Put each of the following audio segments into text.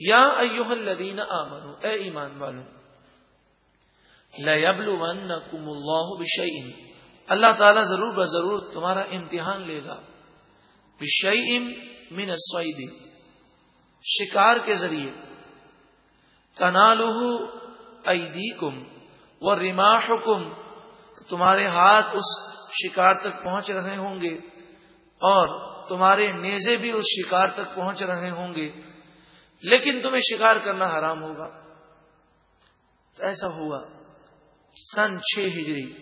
یا ایوہ الذین آمنو، اے ایمان والو لَيَبْلُوَنَّكُمُ اللَّهُ بِشَيْءٍ اللہ تعالیٰ ضرور بضرور تمہارا امتحان لے گا بِشَيْءٍ مِنَ الصَّيْدِ شکار کے ذریعے تَنَالُهُ أَيْدِيكُمْ وَرِمَاحُكُمْ تمہارے ہاتھ اس شکار تک پہنچ رہے ہوں گے اور تمہارے نیزے بھی اس شکار تک پہنچ رہے ہوں گے۔ لیکن تمہیں شکار کرنا حرام ہوگا۔ تو ایسا ہوا۔ سن چھ ہجری۔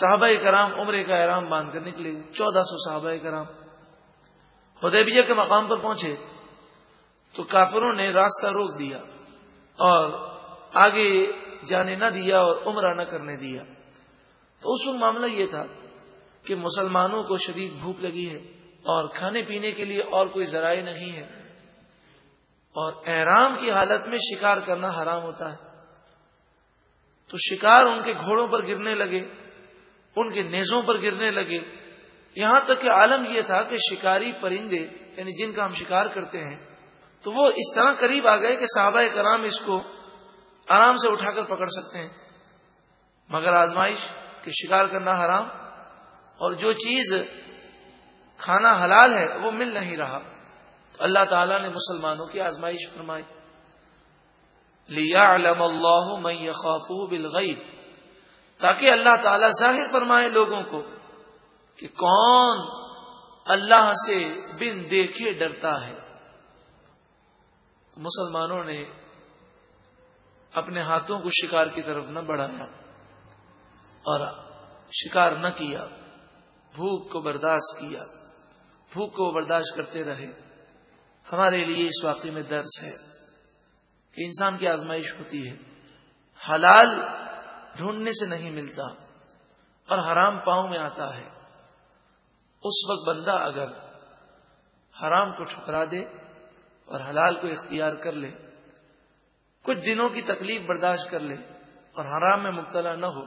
صحابہ کرام عمرے کا احرام باندھ کر نکلے۔ چودہ سو صحابہ کرام۔ حدیبیہ کے مقام پر پہنچے۔ تو کافروں نے راستہ روک دیا اور آگے جانے نہ دیا اور عمرہ نہ کرنے دیا۔ تو اس وقت معاملہ یہ تھا کہ مسلمانوں کو شدید بھوک لگی ہے اور کھانے پینے کے لیے اور کوئی ذرائع نہیں ہے۔ اور احرام کی حالت میں شکار کرنا حرام ہوتا ہے۔ تو شکار ان کے گھوڑوں پر گرنے لگے، ان کے نیزوں پر گرنے لگے۔ یہاں تک کہ عالم یہ تھا کہ شکاری پرندے یعنی جن کا ہم شکار کرتے ہیں، تو وہ اس طرح قریب آ گئے کہ صحابہ کرام اس کو آرام سے اٹھا کر پکڑ سکتے ہیں۔ مگر آزمائش کہ شکار کرنا حرام، اور جو چیز کھانا حلال ہے وہ مل نہیں رہا۔ اللہ تعالیٰ نے مسلمانوں کی آزمائش فرمائی۔ لیا علم اللہ میں خوف بالغیب تاکہ اللہ تعالیٰ ظاہر فرمائے لوگوں کو کہ کون اللہ سے بن دیکھے ڈرتا ہے۔ مسلمانوں نے اپنے ہاتھوں کو شکار کی طرف نہ بڑھایا اور شکار نہ کیا، بھوک کو برداشت کیا، بھوک کو برداشت کرتے رہے۔ ہمارے لیے اس واقعے میں درس ہے کہ انسان کی آزمائش ہوتی ہے۔ حلال ڈھونڈنے سے نہیں ملتا اور حرام پاؤں میں آتا ہے۔ اس وقت بندہ اگر حرام کو ٹھکرا دے اور حلال کو اختیار کر لے، کچھ دنوں کی تکلیف برداشت کر لے اور حرام میں مبتلا نہ ہو،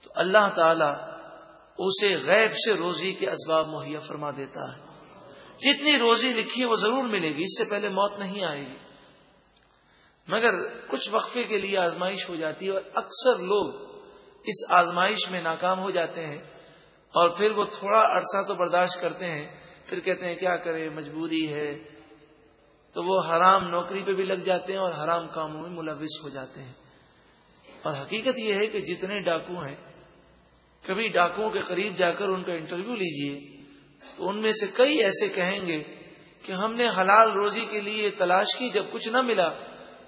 تو اللہ تعالی اسے غیب سے روزی کے اسباب مہیا فرما دیتا ہے۔ جتنی روزی لکھی ہے وہ ضرور ملے گی، اس سے پہلے موت نہیں آئے گی۔ مگر کچھ وقفے کے لیے آزمائش ہو جاتی ہے اور اکثر لوگ اس آزمائش میں ناکام ہو جاتے ہیں اور پھر وہ تھوڑا عرصہ تو برداشت کرتے ہیں، پھر کہتے ہیں کیا کرے، مجبوری ہے۔ تو وہ حرام نوکری پہ بھی لگ جاتے ہیں اور حرام کاموں میں ملوث ہو جاتے ہیں۔ اور حقیقت یہ ہے کہ جتنے ڈاکو ہیں، کبھی ڈاکوؤں کے قریب جا کر ان کا انٹرویو لیجیے۔ تو ان میں سے کئی ایسے کہیں گے کہ ہم نے حلال روزی کے لیے تلاش کی، جب کچھ نہ ملا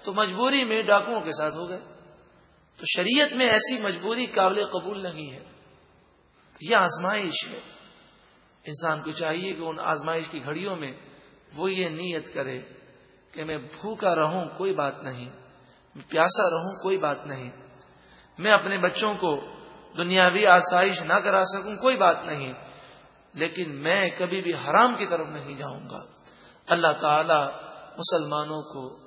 تو مجبوری میں ڈاکوؤں کے ساتھ ہو گئے۔ تو شریعت میں ایسی مجبوری قابل قبول نہیں ہے۔ یہ آزمائش ہے۔ انسان کو چاہیے کہ ان آزمائش کی گھڑیوں میں وہ یہ نیت کرے کہ میں بھوکا رہوں، کوئی بات نہیں۔ میں پیاسا رہوں، کوئی بات نہیں۔ میں اپنے بچوں کو دنیاوی آسائش نہ کرا سکوں، کوئی بات نہیں۔ لیکن میں کبھی بھی حرام کی طرف نہیں جاؤں گا۔ اللہ تعالی مسلمانوں کو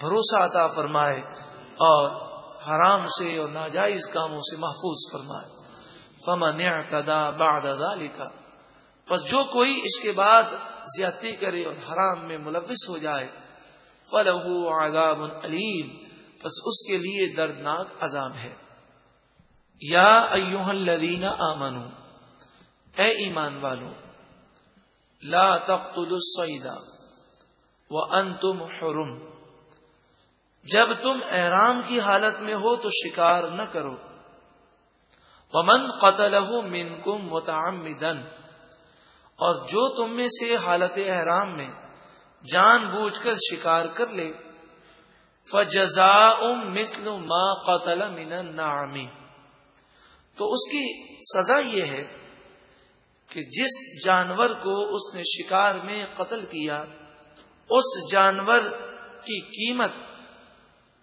بھروسہ عطا فرمائے اور حرام سے اور ناجائز کاموں سے محفوظ فرمائے۔ فمن اعتدا بعد ذلك۔ بس جو کوئی اس کے بعد زیادتی کرے اور حرام میں ملوث ہو جائے فلح عذاب علیم بس اس کے لیے دردناک عذاب ہے۔ یا ایوہ الذین آمنوا اے ایمان والو، لا تقتلوا الصید وانتم حرم۔ جب تم احرام کی حالت میں ہو تو شکار نہ کرو۔ ومن قتله منکم متعمدا۔ اور جو تم میں سے حالت احرام میں جان بوجھ کر شکار کر لے، فجزاء مثل ما قتل من النعم۔ تو اس کی سزا یہ ہے کہ جس جانور کو اس نے شکار میں قتل کیا، اس جانور کی قیمت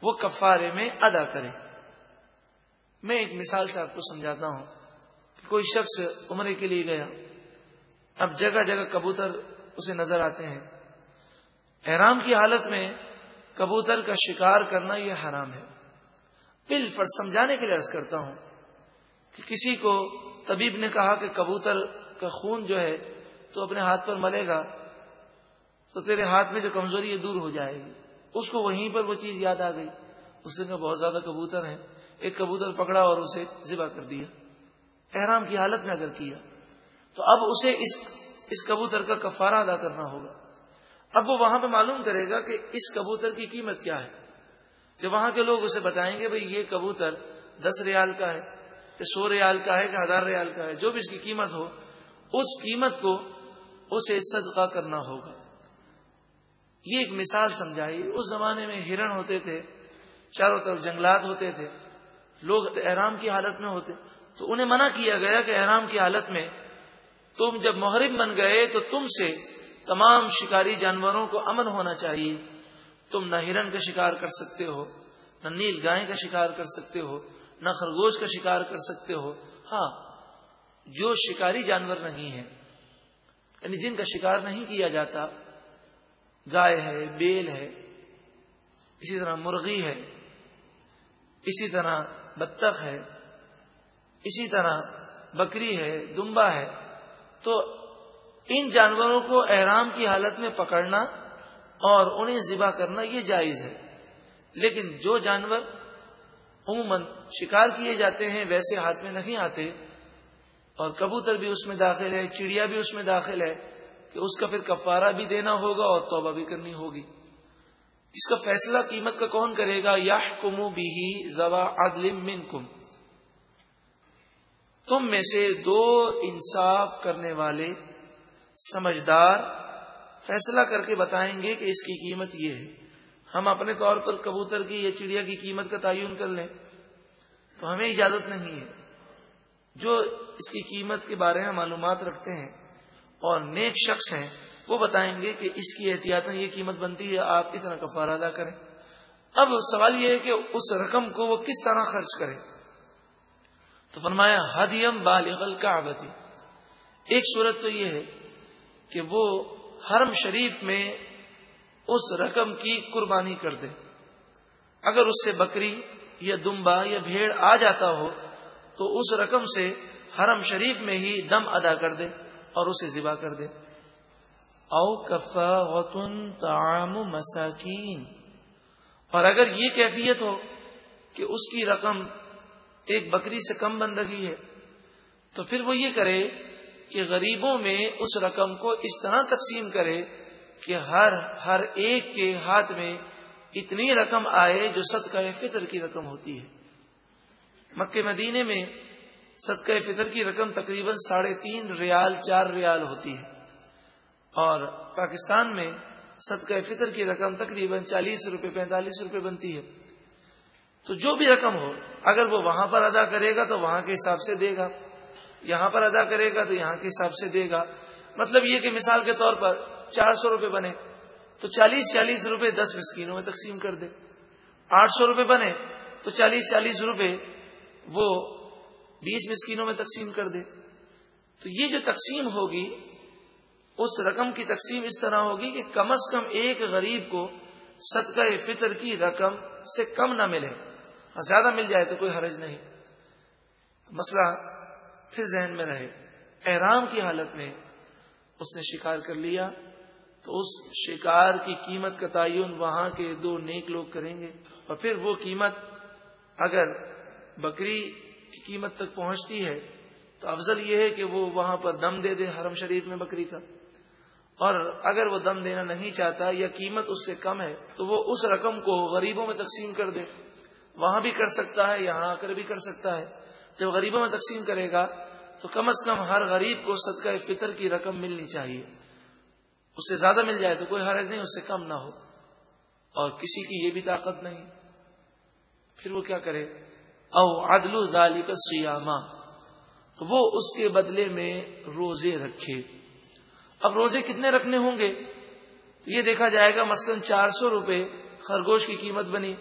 وہ کفارے میں ادا کرے۔ میں ایک مثال سے آپ کو سمجھاتا ہوں کہ کوئی شخص عمرے کے لیے گیا، اب جگہ جگہ کبوتر اسے نظر آتے ہیں۔ احرام کی حالت میں کبوتر کا شکار کرنا یہ حرام ہے۔ بل پر سمجھانے کے لیے عرض کرتا ہوں کہ کسی کو طبیب نے کہا کہ کبوتر کا خون جو ہے تو اپنے ہاتھ پر ملے گا، تو تیرے ہاتھ میں جو کمزوری ہے دور ہو جائے گی۔ اس کو وہیں پر وہ چیز یاد آ گئی۔ اس نے بہت زیادہ کبوتر ہیں ایک کبوتر پکڑا اور اسے ذبح کر دیا۔ احرام کی حالت میں اگر کیا، تو اب اسے اس اس کبوتر کا کفارہ ادا کرنا ہوگا۔ اب وہ وہاں پہ معلوم کرے گا کہ اس کبوتر کی قیمت کیا ہے۔ کہ وہاں کے لوگ اسے بتائیں گے بھائی یہ کبوتر دس ریال کا ہے کہ سو ریال کا ہے کہ ہزار ریال کا ہے، جو بھی اس کی قیمت ہو اس قیمت کو اسے صدقہ کرنا ہوگا۔ یہ ایک مثال سمجھائی۔ اس زمانے میں ہرن ہوتے تھے، چاروں طرف جنگلات ہوتے تھے، لوگ احرام کی حالت میں ہوتے۔ تو انہیں منع کیا گیا کہ احرام کی حالت میں تم جب محرم بن گئے تو تم سے تمام شکاری جانوروں کو امن ہونا چاہیے۔ تم نہ ہرن کا شکار کر سکتے ہو، نہ نیل گائے کا شکار کر سکتے ہو، نہ خرگوش کا شکار کر سکتے ہو۔ ہاں جو شکاری جانور نہیں ہے یعنی جن کا شکار نہیں کیا جاتا، گائے ہے، بیل ہے، اسی طرح مرغی ہے، اسی طرح بطخ ہے، اسی طرح بکری ہے، دمبا ہے، تو ان جانوروں کو احرام کی حالت میں پکڑنا اور انہیں ذبح کرنا یہ جائز ہے۔ لیکن جو جانور عموماً شکار کیے جاتے ہیں، ویسے ہاتھ میں نہیں آتے اور کبوتر بھی اس میں داخل ہے، چڑیا بھی اس میں داخل ہے کہ اس کا پھر کفارہ بھی دینا ہوگا اور توبہ بھی کرنی ہوگی۔ اس کا فیصلہ قیمت کا کون کرے گا؟ یا کمو بھی زوا من تم میں سے دو انصاف کرنے والے سمجھدار فیصلہ کر کے بتائیں گے کہ اس کی قیمت یہ ہے۔ ہم اپنے طور پر کبوتر کی یا چڑیا کی قیمت کا تعین کر لیں تو ہمیں اجازت نہیں ہے۔ جو اس کی قیمت کے بارے میں معلومات رکھتے ہیں اور نیک شخص ہیں، وہ بتائیں گے کہ اس کی احتیاط یہ قیمت بنتی ہے، آپ اتنا کفار ادا کریں۔ اب سوال یہ ہے کہ اس رقم کو وہ کس طرح خرچ کرے؟ تو فرمایا، ہدیم بالغل کا ایک صورت تو یہ ہے کہ وہ حرم شریف میں اس رقم کی قربانی کر دے۔ اگر اس سے بکری یا دمبا یا بھیڑ آ جاتا ہو تو اس رقم سے حرم شریف میں ہی دم ادا کر دے اور اسے ذبح کر دے۔ او کفا غتن تعام مساکین۔ اور اگر یہ کیفیت ہو کہ اس کی رقم ایک بکری سے کم بن رہی ہے، تو پھر وہ یہ کرے کہ غریبوں میں اس رقم کو اس طرح تقسیم کرے کہ ہر ہر ایک کے ہاتھ میں اتنی رقم آئے جو صدقہ فطر کی رقم ہوتی ہے۔ مکہ مدینے میں صدقہ فطر کی رقم تقریباً ساڑھے تین ریال، چار ریال ہوتی ہے۔ اور پاکستان میں صدقہ فطر کی رقم تقریباً چالیس روپے، پینتالیس روپے بنتی ہے۔ تو جو بھی رقم ہو، اگر وہ وہاں پر ادا کرے گا تو وہاں کے حساب سے دے گا۔ یہاں پر ادا کرے گا تو یہاں کے حساب سے دے گا۔ مطلب یہ کہ مثال کے طور پر چار سو روپے بنے تو چالیس چالیس روپے دس مسکینوں میں تقسیم کر دے۔ آٹھ سو روپے بنے تو چالیس چالیس روپے وہ بیس مسکینوں میں تقسیم کر دے۔ تو یہ جو تقسیم ہوگی، اس رقم کی تقسیم اس طرح ہوگی کہ کم از کم ایک غریب کو صدقہ فطر کی رقم سے کم نہ ملے زیادہ مل جائے تو کوئی حرج نہیں۔ مسئلہ پھر ذہن میں رہے۔ احرام کی حالت میں اس نے شکار کر لیا، تو اس شکار کی قیمت کا تعین وہاں کے دو نیک لوگ کریں گے۔ اور پھر وہ قیمت اگر بکری کی قیمت تک پہنچتی ہے، تو افضل یہ ہے کہ وہ وہاں پر دم دے دے حرم شریف میں بکری کا۔ اور اگر وہ دم دینا نہیں چاہتا یا قیمت اس سے کم ہے، تو وہ اس رقم کو غریبوں میں تقسیم کر دے۔ وہاں بھی کر سکتا ہے، یہاں آ کر بھی کر سکتا ہے۔ جب غریبوں میں تقسیم کرے گا، تو کم از کم ہر غریب کو صدقہ فطر کی رقم ملنی چاہیے۔ اس سے زیادہ مل جائے تو کوئی حرج نہیں، اس سے کم نہ ہو۔ اور کسی کی یہ بھی طاقت نہیں۔ پھر وہ کیا کرے؟ او عدل ذالک سیاما تو وہ اس کے بدلے میں روزے رکھے۔ اب روزے کتنے رکھنے ہوں گے؟ تو یہ دیکھا جائے گا مثلا چار سو روپے خرگوش کی قیمت بنی۔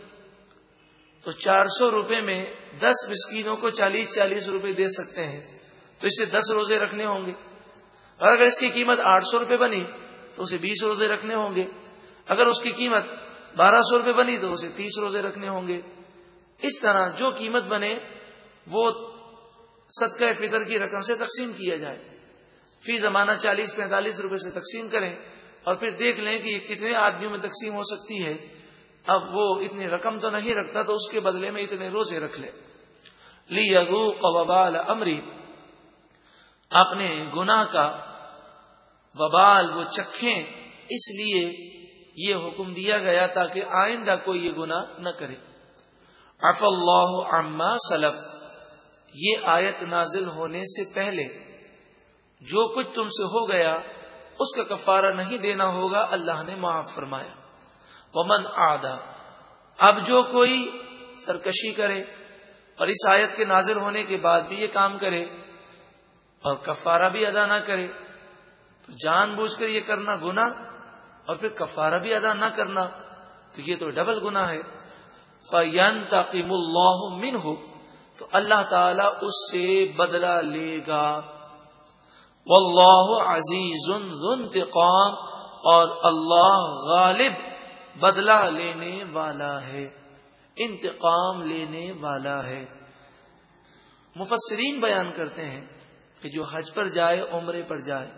تو چار سو روپے میں دس مسکینوں کو چالیس چالیس روپے دے سکتے ہیں۔ تو اسے دس روزے رکھنے ہوں گے۔ اور اگر اس کی قیمت آٹھ سو روپے بنی، تو اسے بیس روزے رکھنے ہوں گے۔ اگر اس کی قیمت بارہ سو روپے بنی، تو اسے تیس روزے رکھنے ہوں گے۔ اس طرح جو قیمت بنے، وہ صدقہ فطر کی رقم سے تقسیم کیا جائے۔ فی زمانہ چالیس، پینتالیس روپے سے تقسیم کریں اور پھر دیکھ لیں کہ یہ کتنے آدمیوں میں تقسیم ہو سکتی ہے۔ اب وہ اتنی رقم تو نہیں رکھتا تو اس کے بدلے میں اتنے روزے رکھ لے لی وبال امری، اپنے گنا کا وبال، وہ چکھیں۔ اس لیے یہ حکم دیا گیا تاکہ آئندہ کوئی یہ گنا نہ کرے۔ اف اللہ عما سلف۔ یہ آیت نازل ہونے سے پہلے جو کچھ تم سے ہو گیا، اس کا کفارہ نہیں دینا ہوگا، اللہ نے معاف فرمایا۔ ومن آدھا اب جو کوئی سرکشی کرے اور اس آیت کے نازل ہونے کے بعد بھی یہ کام کرے اور کفارہ بھی ادا نہ کرے، تو جان بوجھ کر یہ کرنا گنا اور پھر کفارہ بھی ادا نہ کرنا، تو یہ تو ڈبل گنا ہے۔ فین تاقیم اللہ من ہو تو اللہ تعالی اس سے بدلہ لے گا۔ واللہ عزیز انتقام، اور اللہ غالب بدلہ لینے والا ہے، انتقام لینے والا ہے۔ مفسرین بیان کرتے ہیں کہ جو حج پر جائے، عمرے پر جائے۔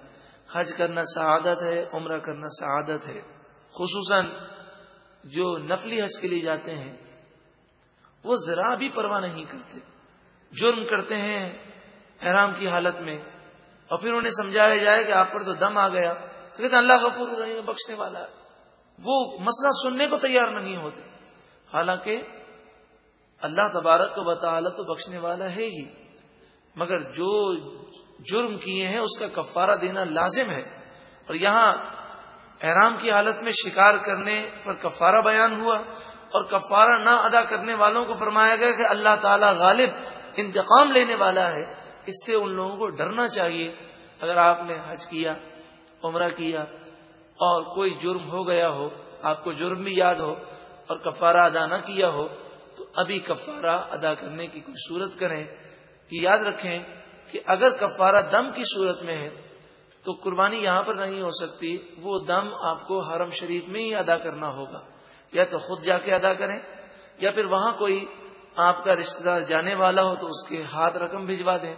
حج کرنا سعادت ہے، عمرہ کرنا سعادت ہے۔ خصوصاً جو نفلی حج کے لیے جاتے ہیں وہ ذرا بھی پرواہ نہیں کرتے۔ جرم کرتے ہیں احرام کی حالت میں۔ اور پھر انہیں سمجھایا جائے کہ آپ پر تو دم آ گیا۔ تو کہتے ہیں، اللہ غفور الرحیم بخشنے والا ہے۔ وہ مسئلہ سننے کو تیار نہیں ہوتے۔ حالانکہ اللہ تبارک کو بتا تو بخشنے والا ہے ہی۔ مگر جو جرم کیے ہیں، اس کا کفارہ دینا لازم ہے۔ اور یہاں احرام کی حالت میں شکار کرنے پر کفارہ بیان ہوا۔ اور کفارہ نہ ادا کرنے والوں کو فرمایا گیا کہ اللہ تعالی غالب، انتقام لینے والا ہے۔ اس سے ان لوگوں کو ڈرنا چاہیے۔ اگر آپ نے حج کیا، عمرہ کیا اور کوئی جرم ہو گیا ہو، آپ کو جرم بھی یاد ہو اور کفارہ ادا نہ کیا ہو، تو ابھی کفارہ ادا کرنے کی کوئی صورت کریں۔ کہ یاد رکھیں کہ اگر کفارہ دم کی صورت میں ہے، تو قربانی یہاں پر نہیں ہو سکتی۔ وہ دم آپ کو حرم شریف میں ہی ادا کرنا ہوگا۔ یا تو خود جا کے ادا کریں یا پھر وہاں کوئی آپ کا رشتہ دار جانے والا ہو تو اس کے ہاتھ رقم بھجوا دیں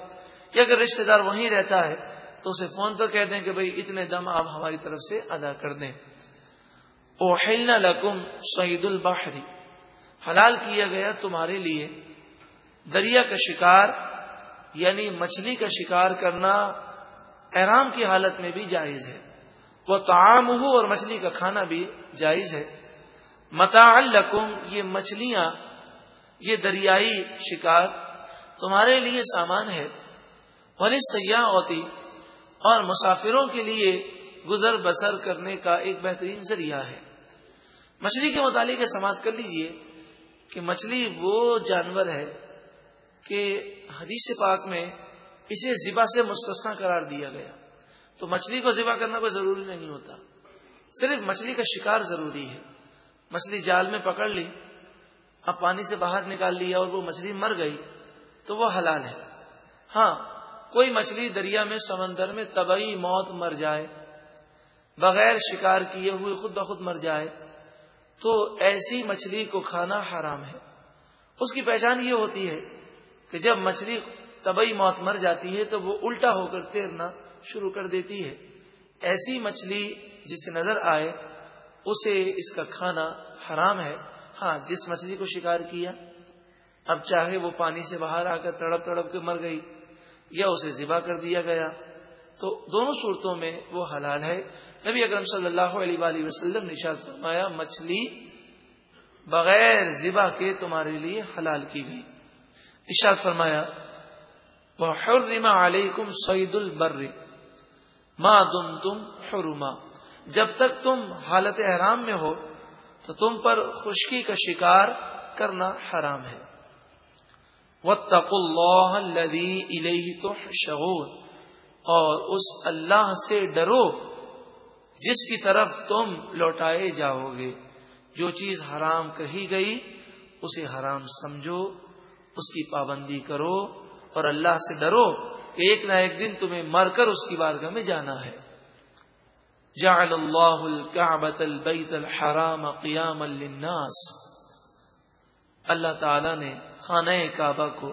یا اگر رشتہ دار وہیں رہتا ہے تو اسے فون پر کہہ دیں کہ بھائی اتنے دم آپ ہماری طرف سے ادا کر دیں۔ اوہلنا لکم سعید البحری حلال کیا گیا تمہارے لیے۔ دریا کا شکار یعنی مچھلی کا شکار کرنا احرام کی حالت میں بھی جائز ہے۔ وہ تعام ہو اور مچھلی کا کھانا بھی جائز ہے۔ متا الکم یہ مچھلیاں، یہ دریائی شکار تمہارے لیے سامان ہے۔ اور سیاح ہوتی اور مسافروں کے لیے گزر بسر کرنے کا ایک بہترین ذریعہ ہے۔ مچھلی کے متعلق سماعت کر لیجیے کہ مچھلی وہ جانور ہے کہ حدیث پاک میں اسے ذبا سے مستثنا قرار دیا گیا۔ تو مچھلی کو ذبح کرنا کوئی ضروری نہیں ہوتا۔ صرف مچھلی کا شکار ضروری ہے۔ مچھلی جال میں پکڑ لی، اب پانی سے باہر نکال لیا اور وہ مچھلی مر گئی، تو وہ حلال ہے۔ ہاں کوئی مچھلی دریا میں، سمندر میں طبعی موت مر جائے، بغیر شکار کیے ہوئے خود بخود مر جائے، تو ایسی مچھلی کو کھانا حرام ہے۔ اس کی پہچان یہ ہوتی ہے کہ جب مچھلی طبی موت مر جاتی ہے، تو وہ الٹا ہو کر تیرنا شروع کر دیتی ہے۔ ایسی مچھلی جسے نظر آئے اسے اس کا کھانا حرام ہے۔ ہاں جس مچھلی کو شکار کیا، اب چاہے وہ پانی سے باہر آ کر تڑپ تڑپ کے مر گئی یا اسے ذبح کر دیا گیا۔ تو دونوں صورتوں میں وہ حلال ہے۔ نبی اکرم صلی اللہ علیہ وآلہ وسلم نشاد فرمایا، مچھلی بغیر ذبح کے تمہارے لیے حلال کی گئی۔ اشاد فرمایا وہ حرما علیکم سعید البر ماں دم تم حرما۔ جب تک تم حالت احرام میں ہو، تو تم پر خشکی کا شکار کرنا حرام ہے۔ وہ تق اللہ لدی تو اور اس اللہ سے ڈرو جس کی طرف تم لوٹائے جاؤ گے۔ جو چیز حرام کہی گئی، اسے حرام سمجھو، اس کی پابندی کرو اور اللہ سے ڈرو کہ ایک نہ ایک دن تمہیں مر کر اس کی بارگاہ میں جانا ہے۔ جعل اللہ الكعبة البیت الحرام قیام للناس۔ اللہ تعالی نے خانہ کعبہ کو،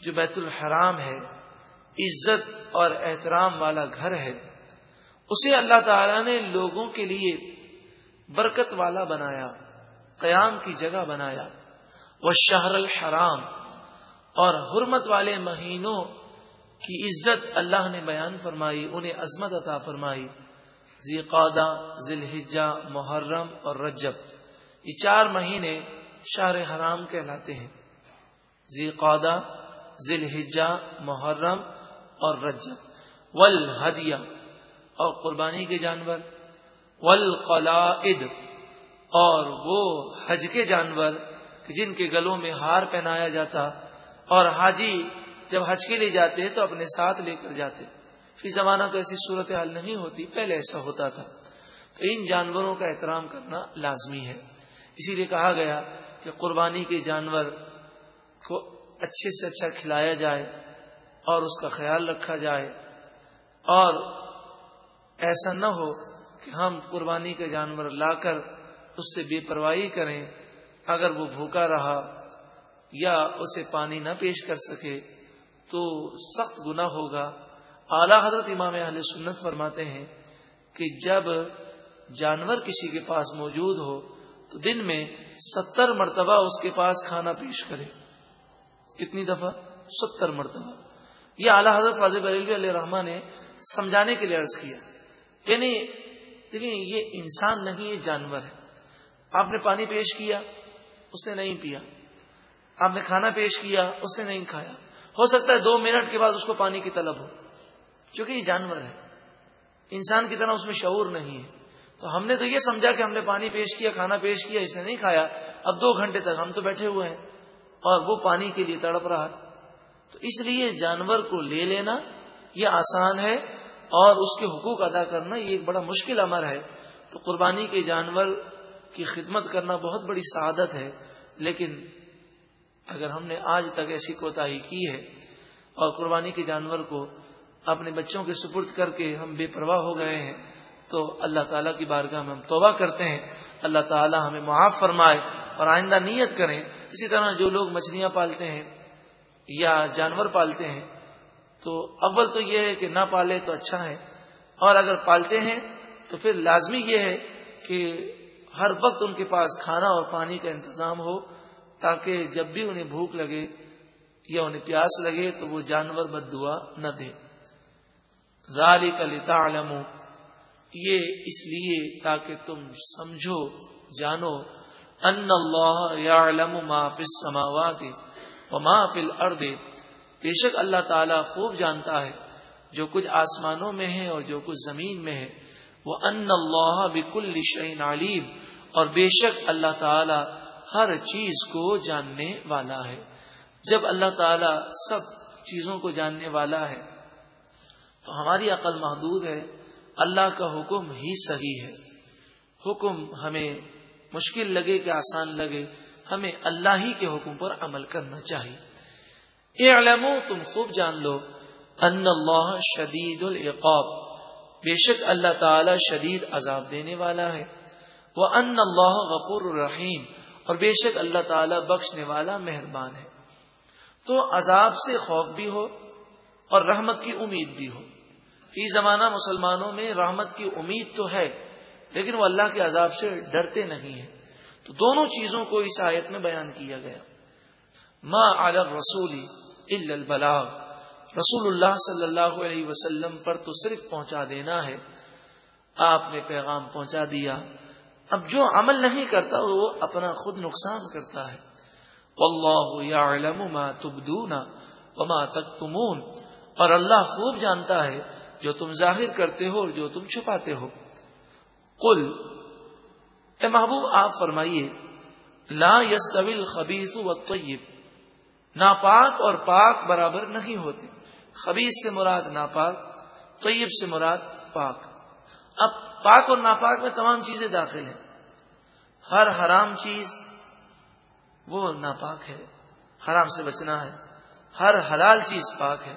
جو بیت الحرام ہے، عزت اور احترام والا گھر ہے، اسے اللہ تعالی نے لوگوں کے لیے برکت والا بنایا، قیام کی جگہ بنایا۔ وہ شہر الحرام اور حرمت والے مہینوں کی عزت اللہ نے بیان فرمائی، انہیں عظمت عطا فرمائی۔ ذی قادہ ذی الحجہ محرم اور رجب۔ یہ چار مہینے شہر حرام کہلاتے ہیں۔ ذی قادہ ذی الحجہ محرم اور رجب۔ ول اور قربانی کے جانور۔ والقلائد، اور وہ حج کے جانور جن کے گلوں میں ہار پہنایا جاتا اور حاجی جب حج کے لیے جاتے تو اپنے ساتھ لے کر جاتے۔ فی زمانہ تو ایسی صورت حال نہیں ہوتی، پہلے ایسا ہوتا تھا۔ تو ان جانوروں کا احترام کرنا لازمی ہے۔ اسی لیے کہا گیا کہ قربانی کے جانور کو اچھے سے اچھا کھلایا جائے اور اس کا خیال رکھا جائے۔ اور ایسا نہ ہو کہ ہم قربانی کا جانور لا کر اس سے بے پرواہی کریں۔ اگر وہ بھوکا رہا یا اسے پانی نہ پیش کر سکے تو سخت گنا ہوگا۔ اعلی حضرت امام اہل سنت فرماتے ہیں کہ جب جانور کسی کے پاس موجود ہو تو دن میں ستر مرتبہ اس کے پاس کھانا پیش کرے۔ کتنی دفعہ؟ ستر مرتبہ۔ یہ اعلی حضرت فاض بریلوی علیہ رحمان نے سمجھانے کے لیے عرض کیا۔ یعنی دیکھیں، یہ انسان نہیں، یہ جانور ہے۔ آپ نے پانی پیش کیا، اس نے نہیں پیا۔ آپ نے کھانا پیش کیا، اس نے نہیں کھایا۔ ہو سکتا ہے دو منٹ کے بعد اس کو پانی کی طلب ہو۔ چونکہ یہ جانور ہے۔ انسان کی طرح اس میں شعور نہیں ہے۔ تو ہم نے تو یہ سمجھا کہ ہم نے پانی پیش کیا، کھانا پیش کیا، اس نے نہیں کھایا۔ اب دو گھنٹے تک ہم تو بیٹھے ہوئے ہیں اور وہ پانی کے لیے تڑپ رہا۔ تو اس لیے جانور کو لے لینا یہ آسان ہے اور اس کے حقوق ادا کرنا یہ ایک بڑا مشکل امر ہے۔ تو قربانی کے جانور کی خدمت کرنا بہت بڑی سعادت ہے۔ لیکن اگر ہم نے آج تک ایسی کوتا کی ہے اور قربانی کے جانور کو اپنے بچوں کے سپرد کر کے ہم بے پرواہ ہو گئے ہیں، تو اللہ تعالیٰ کی بارگاہ میں ہم توبہ کرتے ہیں۔ اللہ تعالیٰ ہمیں معاف فرمائے اور آئندہ نیت کریں۔ اسی طرح جو لوگ مچھلیاں پالتے ہیں یا جانور پالتے ہیں، تو اول تو یہ ہے کہ نہ پالے تو اچھا ہے۔ اور اگر پالتے ہیں، تو پھر لازمی یہ ہے کہ ہر وقت ان کے پاس کھانا اور پانی کا انتظام ہو، تاکہ جب بھی انہیں بھوک لگے یا انہیں پیاس لگے تو وہ جانور بد دعا نہ دے۔ ذالی کا یہ اس لیے تاکہ تم سمجھو، جانو، ان اللہ ما فی السماوات وما فی الارض۔ بے شک اللہ تعالیٰ خوب جانتا ہے جو کچھ آسمانوں میں ہے اور جو کچھ زمین میں ہے۔ وہ ان اللہ بکل شعین علیم۔ اور بے شک اللہ تعالیٰ ہر چیز کو جاننے والا ہے۔ جب اللہ تعالیٰ سب چیزوں کو جاننے والا ہے تو ہماری عقل محدود ہے، اللہ کا حکم ہی صحیح ہے۔ حکم ہمیں مشکل لگے کہ آسان لگے، ہمیں اللہ ہی کے حکم پر عمل کرنا چاہیے۔ اعلمو، تم خوب جان لو، ان اللہ شدید العقاب۔ بے شک اللہ تعالی شدید عذاب دینے والا ہے۔ وہ ان اللہ غفور الرحیم اور بے شک اللہ تعالی بخشنے والا مہربان ہے۔ تو عذاب سے خوف بھی ہو اور رحمت کی امید بھی ہو۔ فی زمانہ مسلمانوں میں رحمت کی امید تو ہے، لیکن وہ اللہ کے عذاب سے ڈرتے نہیں ہیں۔ تو دونوں چیزوں کو اس آیت میں بیان کیا گیا۔ ماں عالم رسولی البلاغ۔ رسول اللہ صلی اللہ علیہ وسلم پر تو صرف پہنچا دینا ہے۔ آپ نے پیغام پہنچا دیا۔ اب جو عمل نہیں کرتا، وہ اپنا خود نقصان کرتا ہے۔ اللہ ما تبدون وما تکتمون۔ اور اللہ خوب جانتا ہے جو تم ظاہر کرتے ہو اور جو تم چھپاتے ہو۔ قل، اے محبوب، آپ فرمائیے، لا یستوی خبیص و طیب ناپاک اور پاک برابر نہیں ہوتے۔ خبیص سے مراد ناپاک، طیب سے مراد پاک۔ اب پاک اور ناپاک میں تمام چیزیں داخل ہیں۔ ہر حرام چیز وہ ناپاک ہے، حرام سے بچنا ہے۔ ہر حلال چیز پاک ہے۔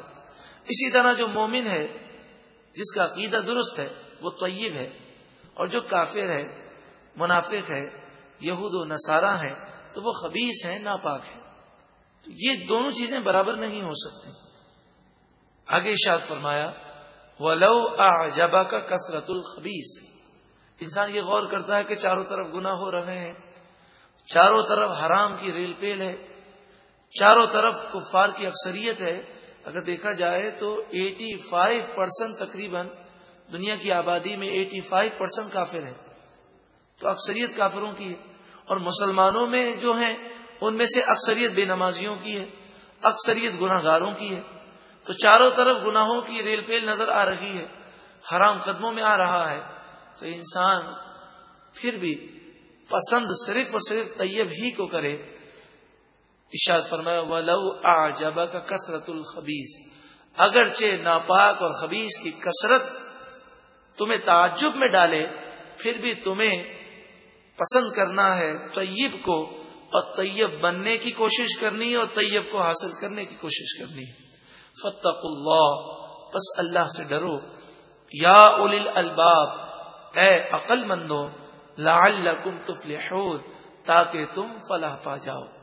اسی طرح جو مومن ہے جس کا عقیدہ درست ہے، وہ طیب ہے۔ اور جو کافر ہے، منافق ہے، یہود و نصارہ ہے تو وہ خبیص ہے ناپاک ہے یہ دونوں چیزیں برابر نہیں ہو سکتی۔ آگے اشاد فرمایا، ولو آجبا کا کثرت الخبیس انسان یہ غور کرتا ہے کہ چاروں طرف گنا ہو رہے ہیں۔ چاروں طرف حرام کی ریل پیل ہے۔ چاروں طرف کفار کی اکثریت ہے۔ اگر دیکھا جائے تو ایٹی فائیو پرسینٹ تقریباً دنیا کی آبادی میں ایٹی فائیو پرسینٹ کافر ہے تو اکثریت کافروں کی ہے۔ اور مسلمانوں میں جو ہیں، ان میں سے اکثریت بے نمازیوں کی ہے، اکثریت گناہ گاروں کی ہے۔ تو چاروں طرف گناہوں کی ریل پیل نظر آ رہی ہے، حرام قدموں میں آ رہا ہے۔ تو انسان پھر بھی پسند صرف اور صرف طیب ہی کو کرے۔ اشاد فرمایا، ولو آجبا کا کثرت الخبیس اگرچہ ناپاک اور خبیص کی کثرت تمہیں تعجب میں ڈالے، پھر بھی تمہیں پسند کرنا ہے، طیب کو، اور طیب بننے کی کوشش کرنی، اور طیب کو حاصل کرنے کی کوشش کرنی۔ فتق اللہ بس اللہ سے ڈرو۔ یا اول الباب اے عقل مندو لعلکم تفلحون، تاکہ تم فلاح پا جاؤ۔